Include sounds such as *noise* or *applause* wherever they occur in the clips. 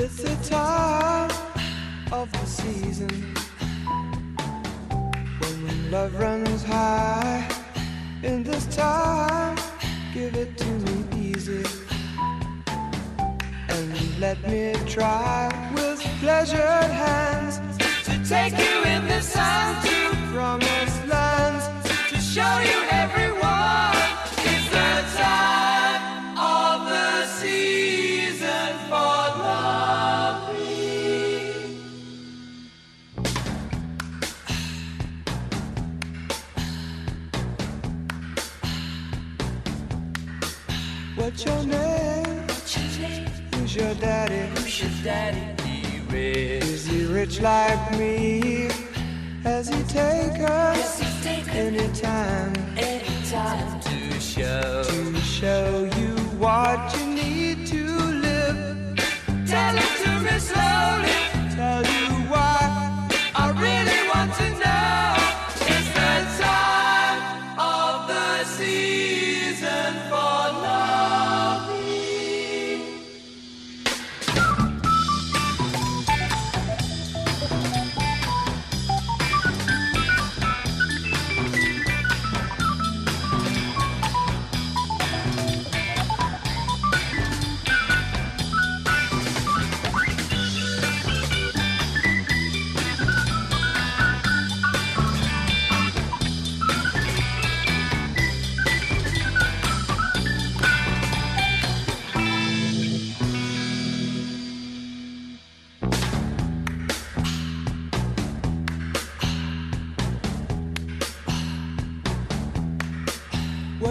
It's the time of the season when love runs high. In this time, give it to me easy and let me try with pleasured hands to take you in the sun to promised lands to show you everyone. It's the time What's your name? Who's your daddy? Who's your daddy? He rich. Is he rich like me? Has he taken any time? to show to show you what you need to live? Tell it to me slowly. Tell you why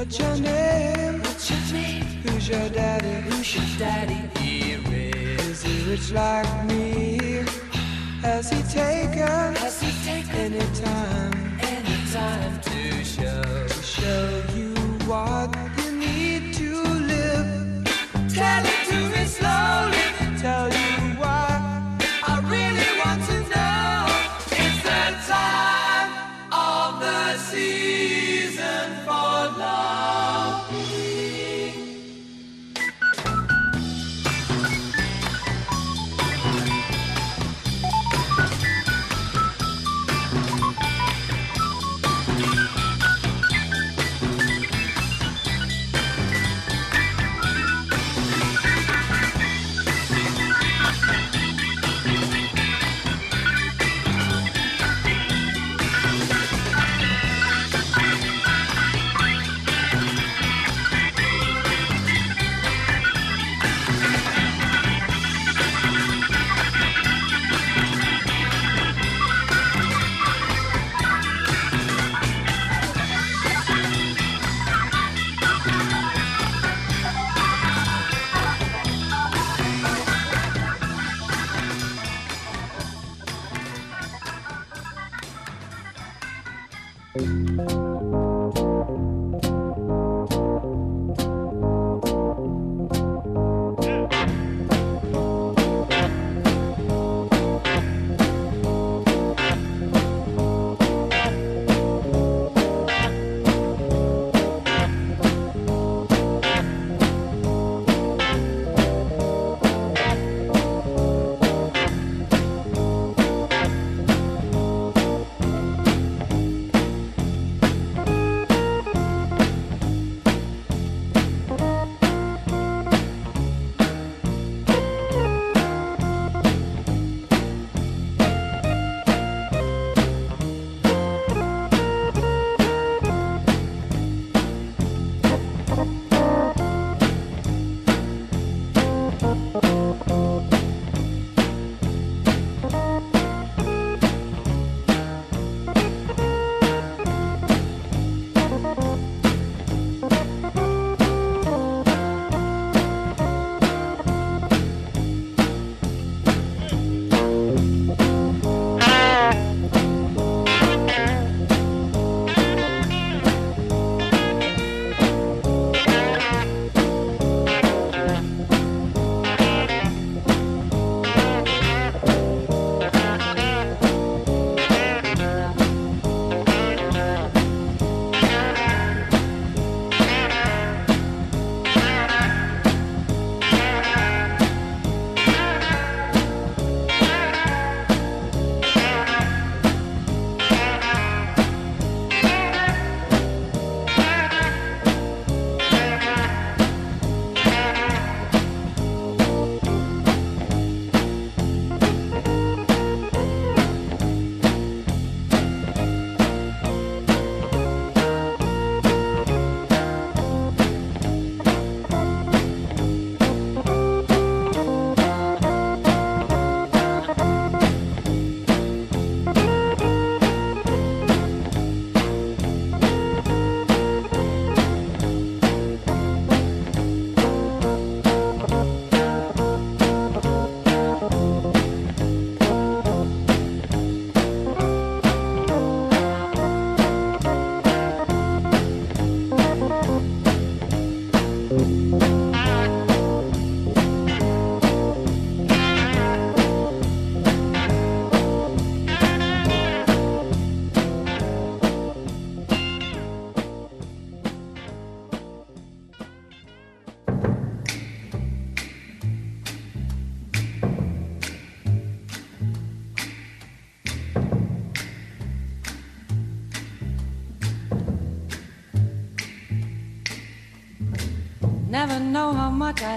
What's your name? What's your name? Who's your daddy? Who's your daddy? He. Is he rich like me? *sighs* Has he taken? Has he taken any time?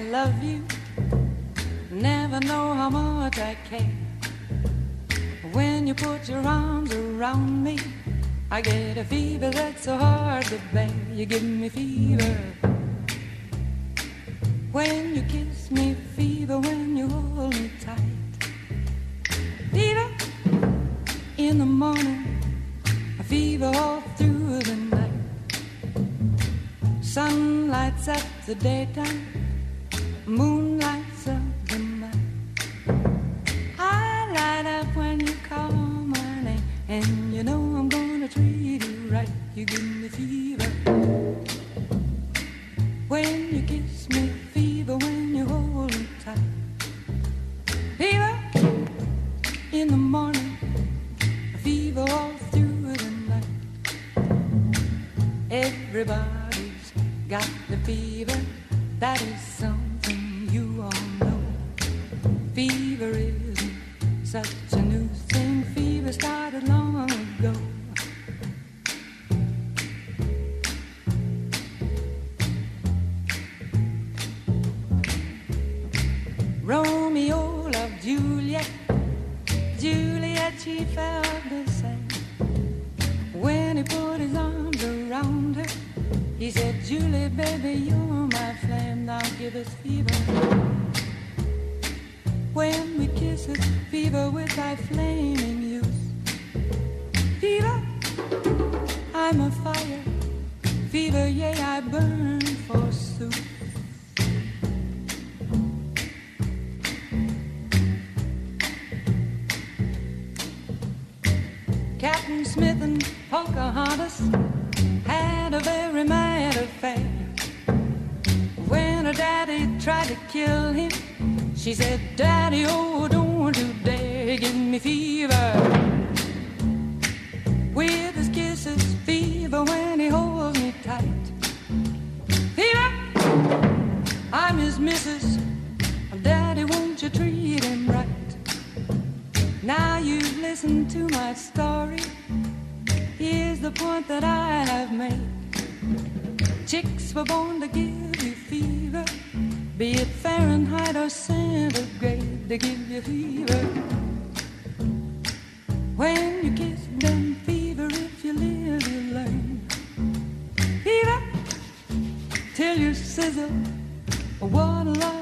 I love Everybody's got the fever, that is so till you sizzle. What a life.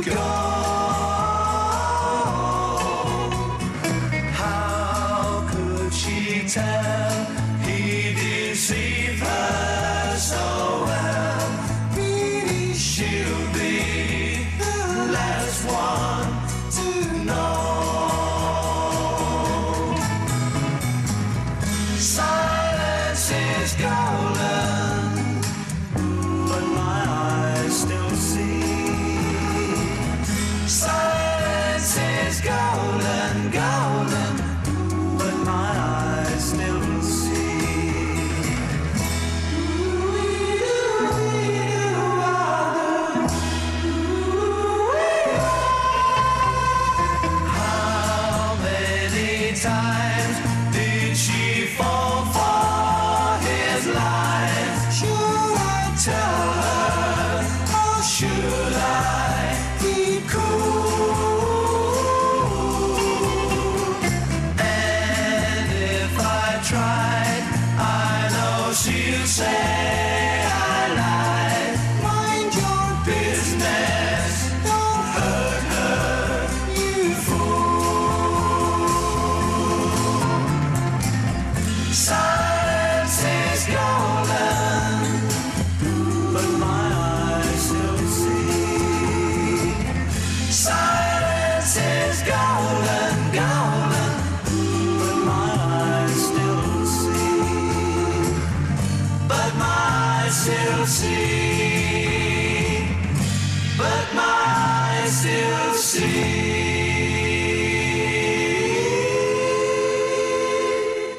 Mighty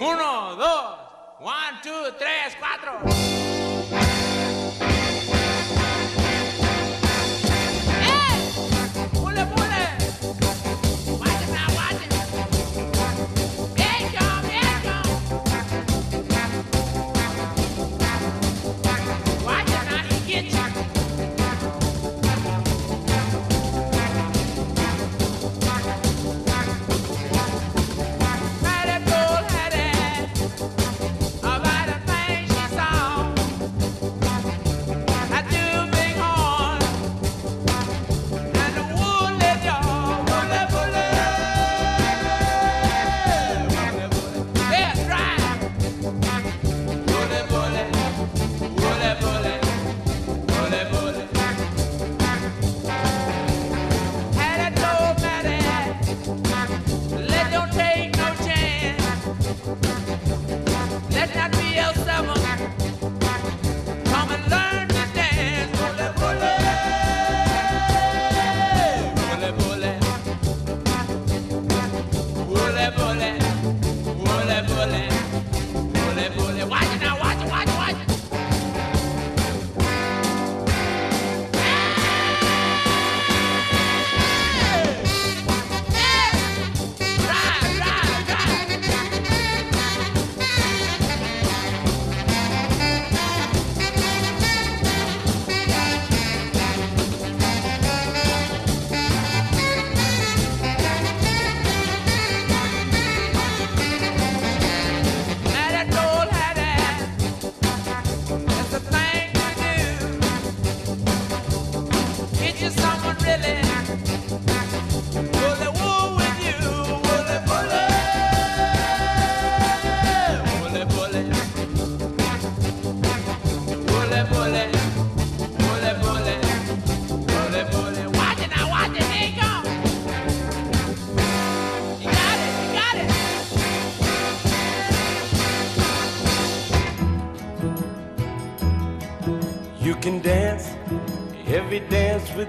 Uno, dos, one, two, tres, cuatro.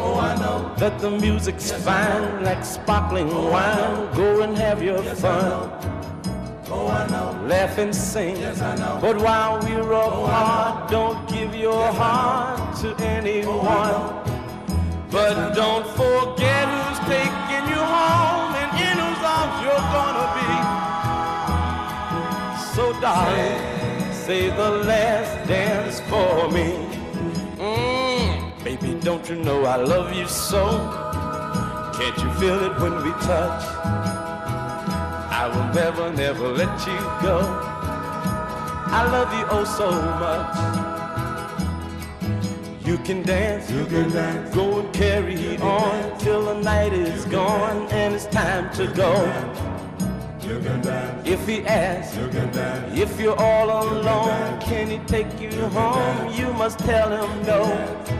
oh, I know that the music's yes, fine, like sparkling oh, wine. Go and have your yes, fun. Oh, I know. Laugh and sing. Yes, I know. But while we're oh, apart, oh, don't give your yes, heart to oh, anyone. Oh, but don't forget who's taking you home and in whose arms you're gonna be. So, darling, say the last dance for me. Baby, don't you know I love you so? Can't you feel it when we touch? I will never, never let you go. I love you oh so much. You can dance, you can dance. Go and carry on dance. till the night is gone and it's time to go. If he asks, you if you're all alone, can he take you home? You must tell him no.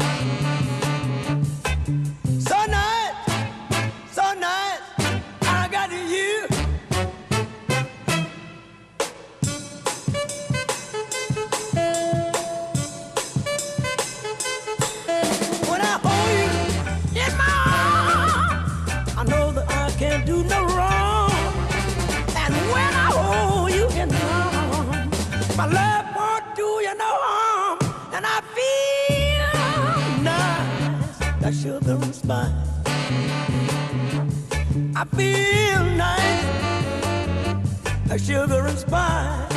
Feel nice like sugar and spice.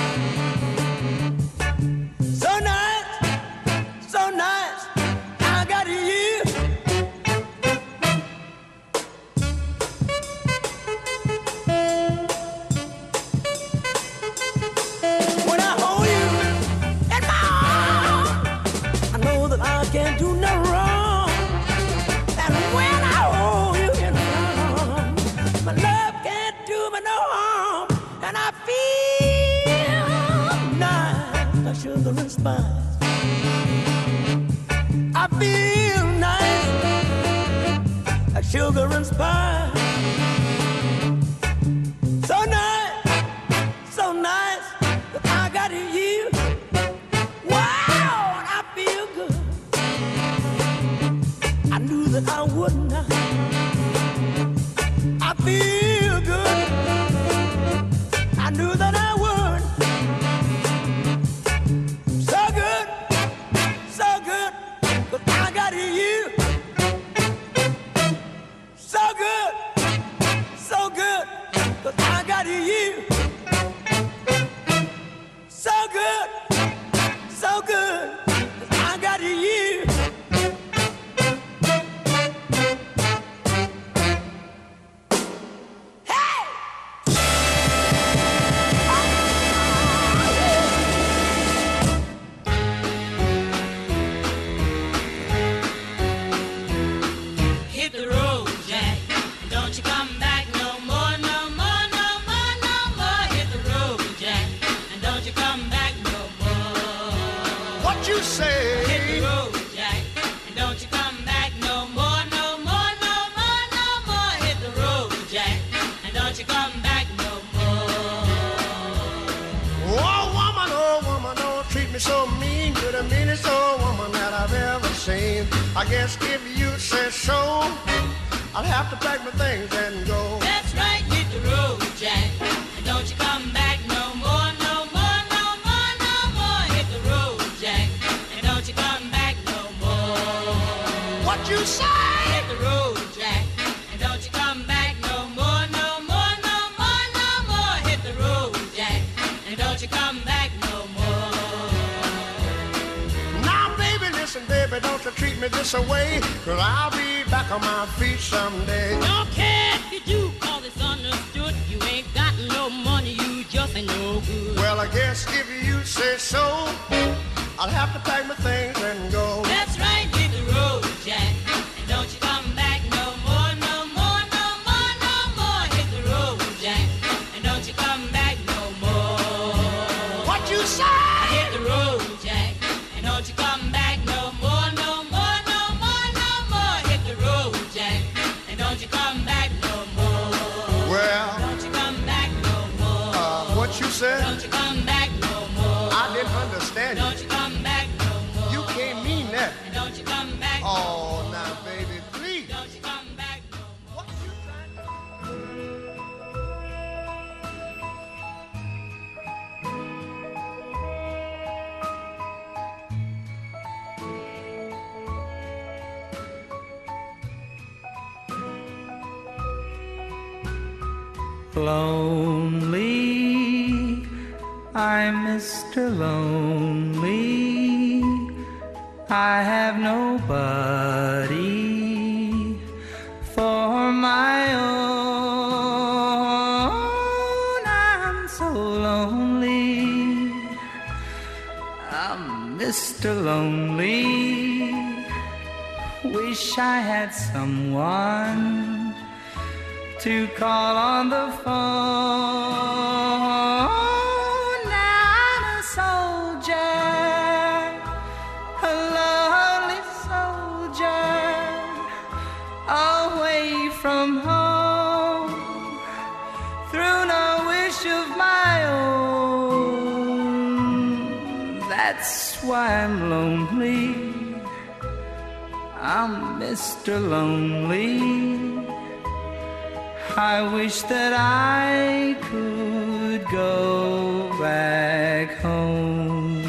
Go back home.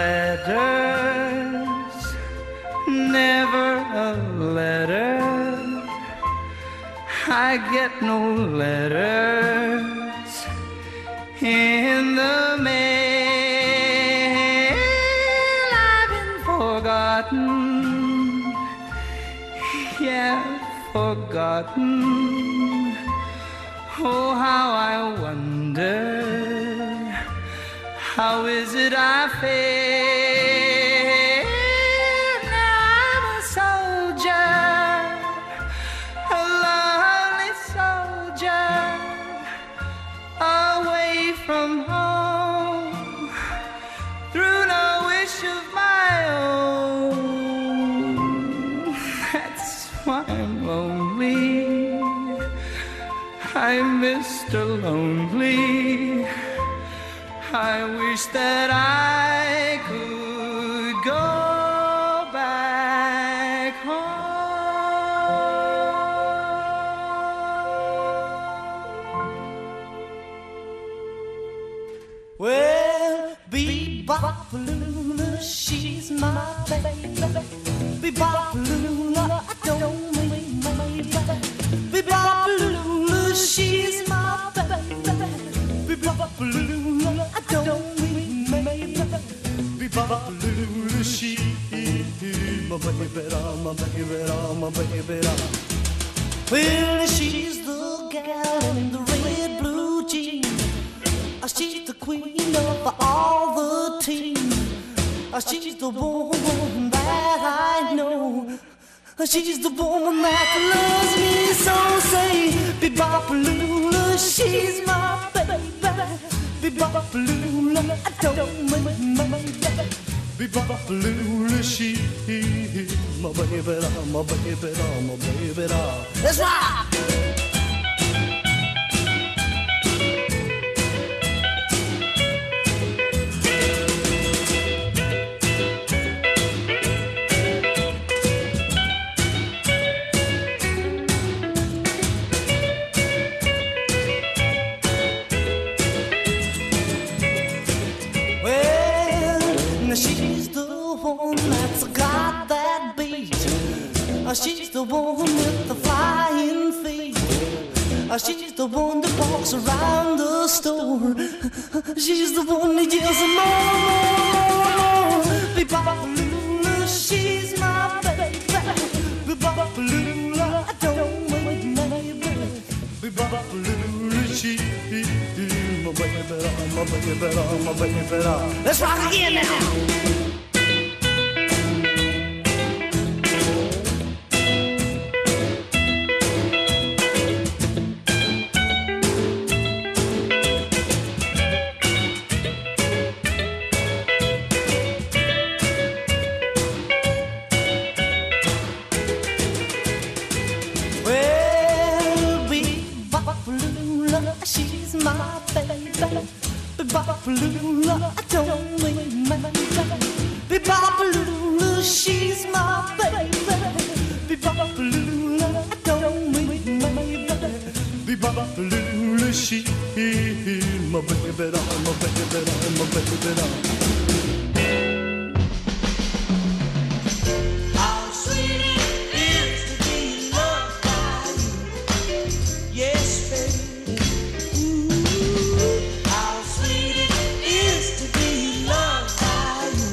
Letters, never a letter. I get no letters in the mail. I've been forgotten, yeah, forgotten. Oh, how I wonder, how is it I feel? Wish that I could go back home. Well, Bebop Lula, she's my baby. Bebop Lula, baby, my baby, my baby. Well, she's the gal in the red blue jeans. She's the queen of all the teams. She's the woman that I know. She's the woman that loves me so. Say, Bebopalula, she's my baby. Bebopalula, I don't mean my Bebopalula, she my baby, my baby, my baby. Let's rock. She's the one that yells more. Bebopalula, she's my baby. Bebopalula, I don't mean maybe. Bebopalula, she's my baby, my baby, my baby. Let's rock again now. She's my baby, my baby, my baby. How sweet it is to be loved by you. Yes, baby. Ooh, how sweet it is to be loved by you.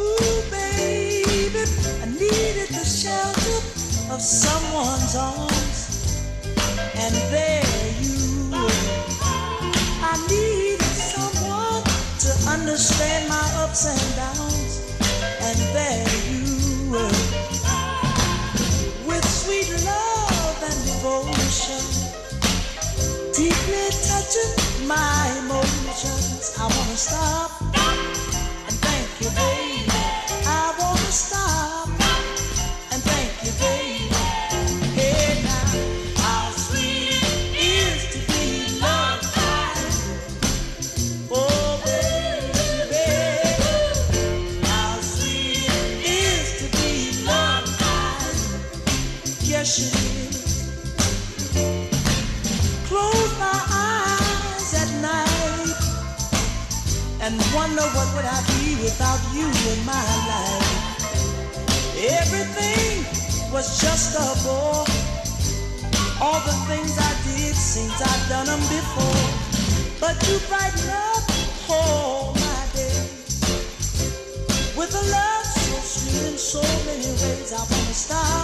Ooh, baby, I needed the shelter of someone's arms, and and there you were. With sweet love and devotion, deeply touching my emotions. I wanna stop and thank you, baby. don't know what would I be without you in my life. Everything was just a bore. All the things I did since I've done them before. But you brighten up all my days with a love so sweet in so many ways. I wanna stop.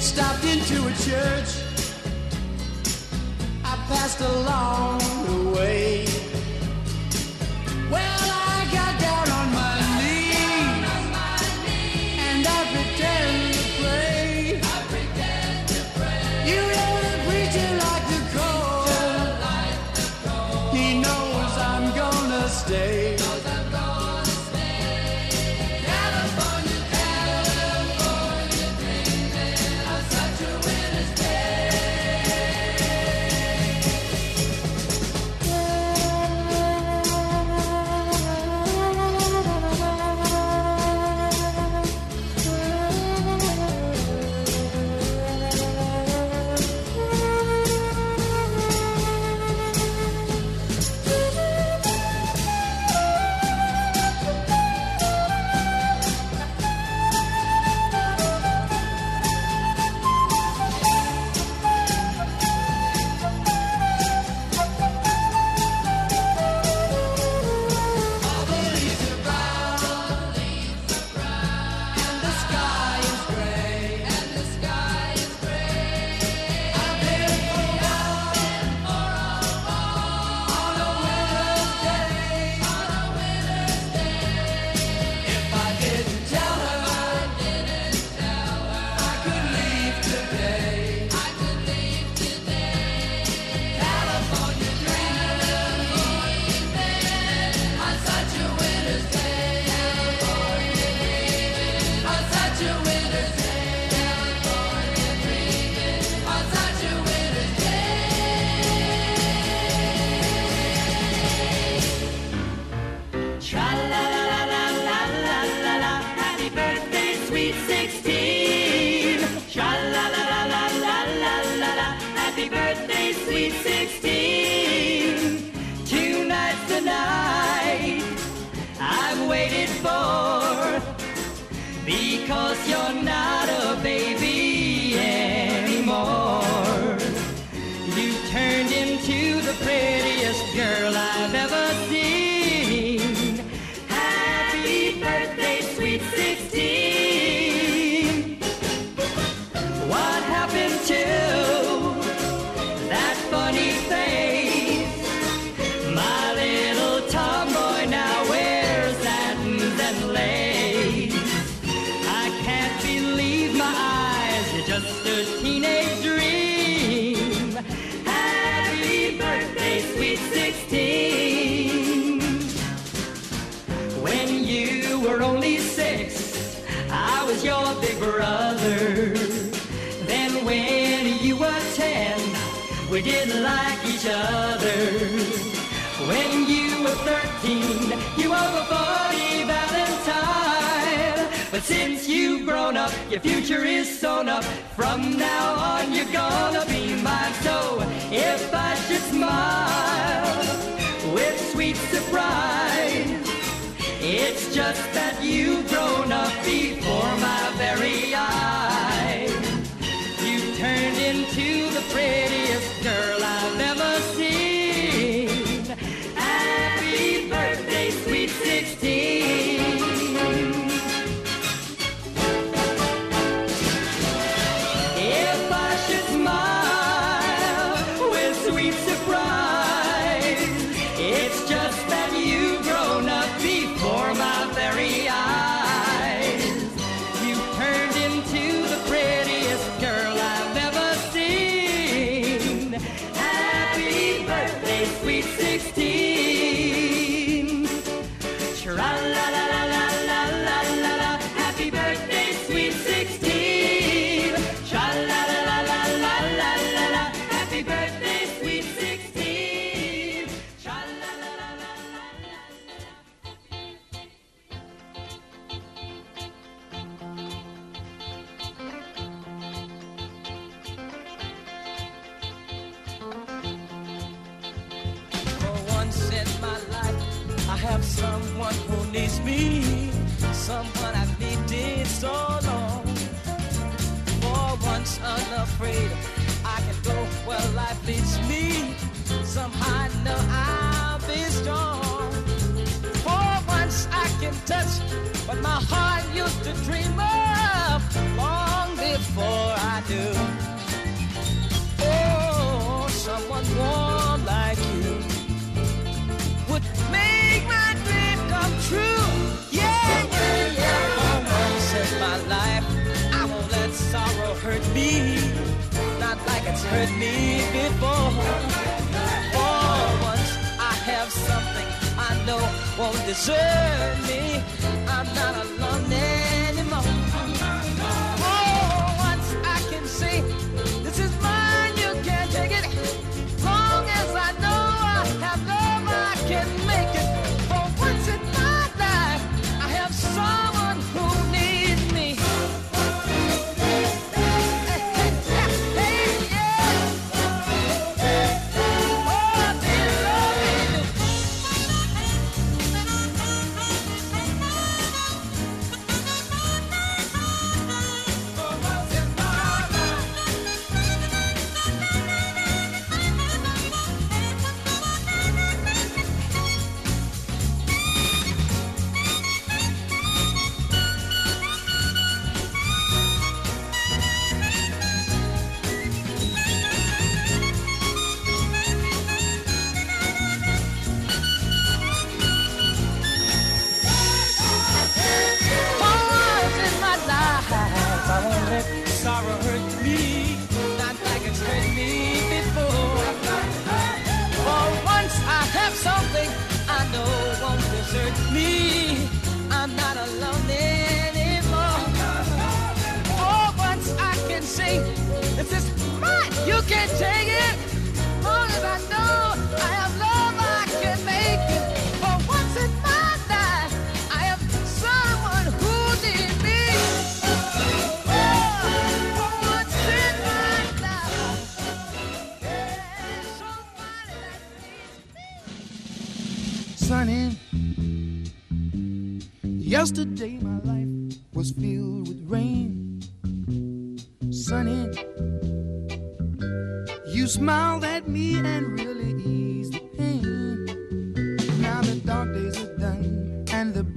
stopped into a church. I passed along. We didn't like each other. When you were 13, you were a 40 Valentine. But since you've grown up, your future is sewn up. From now on, you're gonna be mine. So if I should smile with sweet surprise, it's just that you've grown up before my very eyes. girl.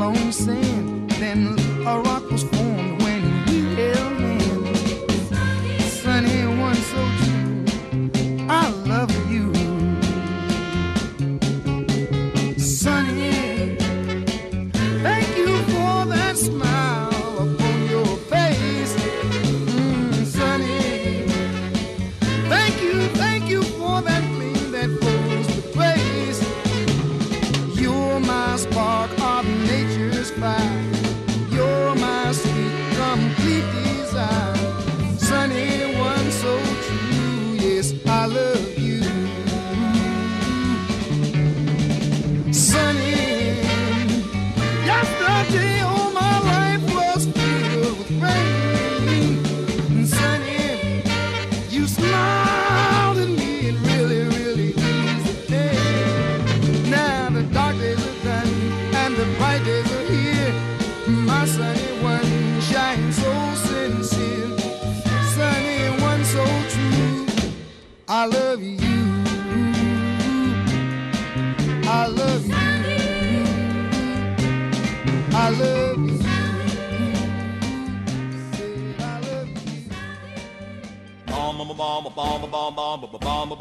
long sand, then around.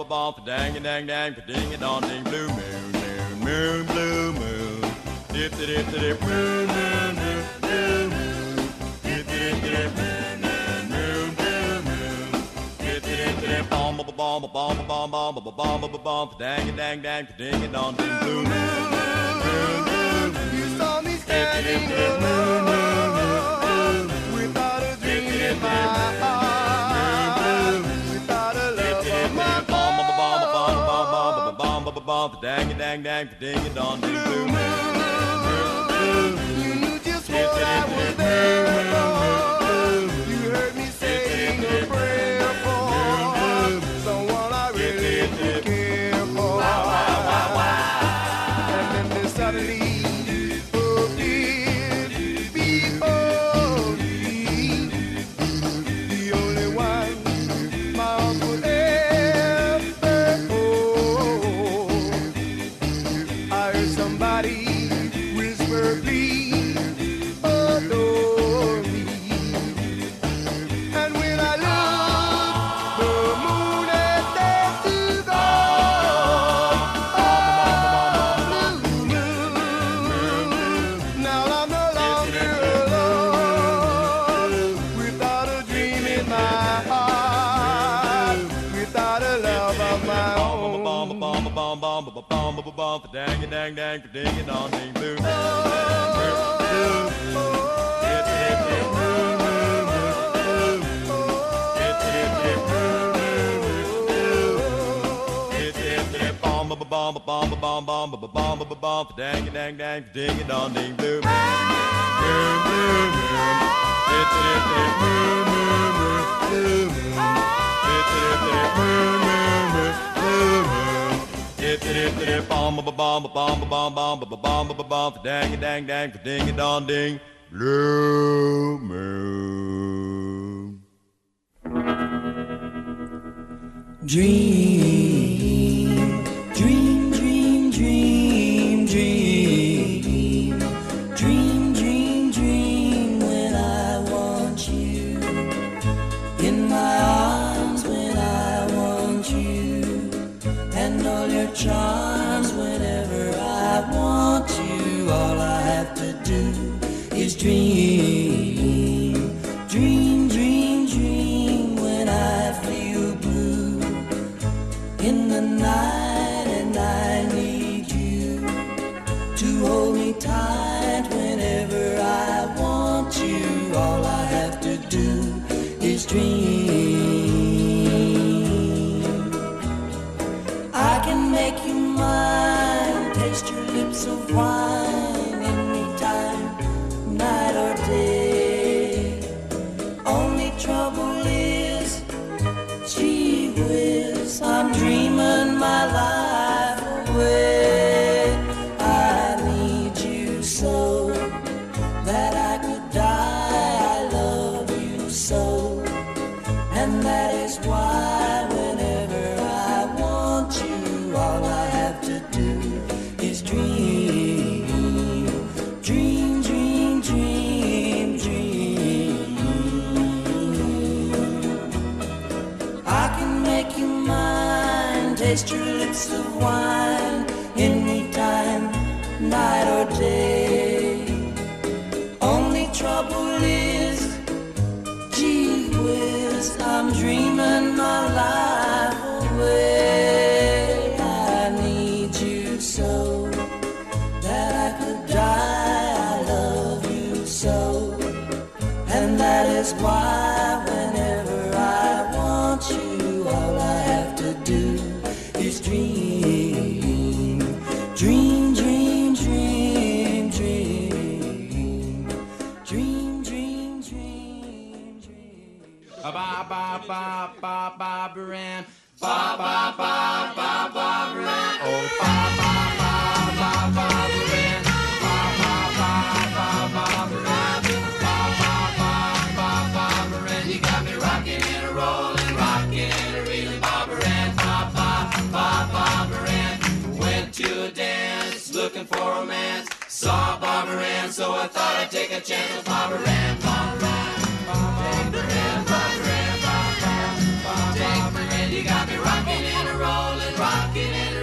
bom pa dang a dang dang pa ding a dong ding blue moon moon moon blue moon dip dip dip dip moon moon moon blue moon dip dip dip moon moon moon blue moon dip dip dip bom ba bom ba bom ba bom bom ba bom ba bom pa dang a dang dang pa ding a dong ding blue moon moon moon you saw me standing alone without a dream in my heart. Bomb, dang, dang, dang, ding, dong, ding, blue moon. You knew just what I was there for. You heard me saying a prayer ba ba ba ba dang a dang dang ding a dong ding doo. Bomb a bomb a bomb bomb a bomb a bomb dang a dang dang ding a dong ding boom boom boom boom it's it it boom boom boom boom boom it's it it boom boom boom boom Dip dip dip bomb ba bomb ba bomb ba bomb bomb ba bomb ba bomb for dang dang dang for ding a dong ding blue moon. Dream. Trouble around, so I thought I'd take a chance with my ram, bom, ram, bom, Take my hand, you got me rocking and rolling, rocking and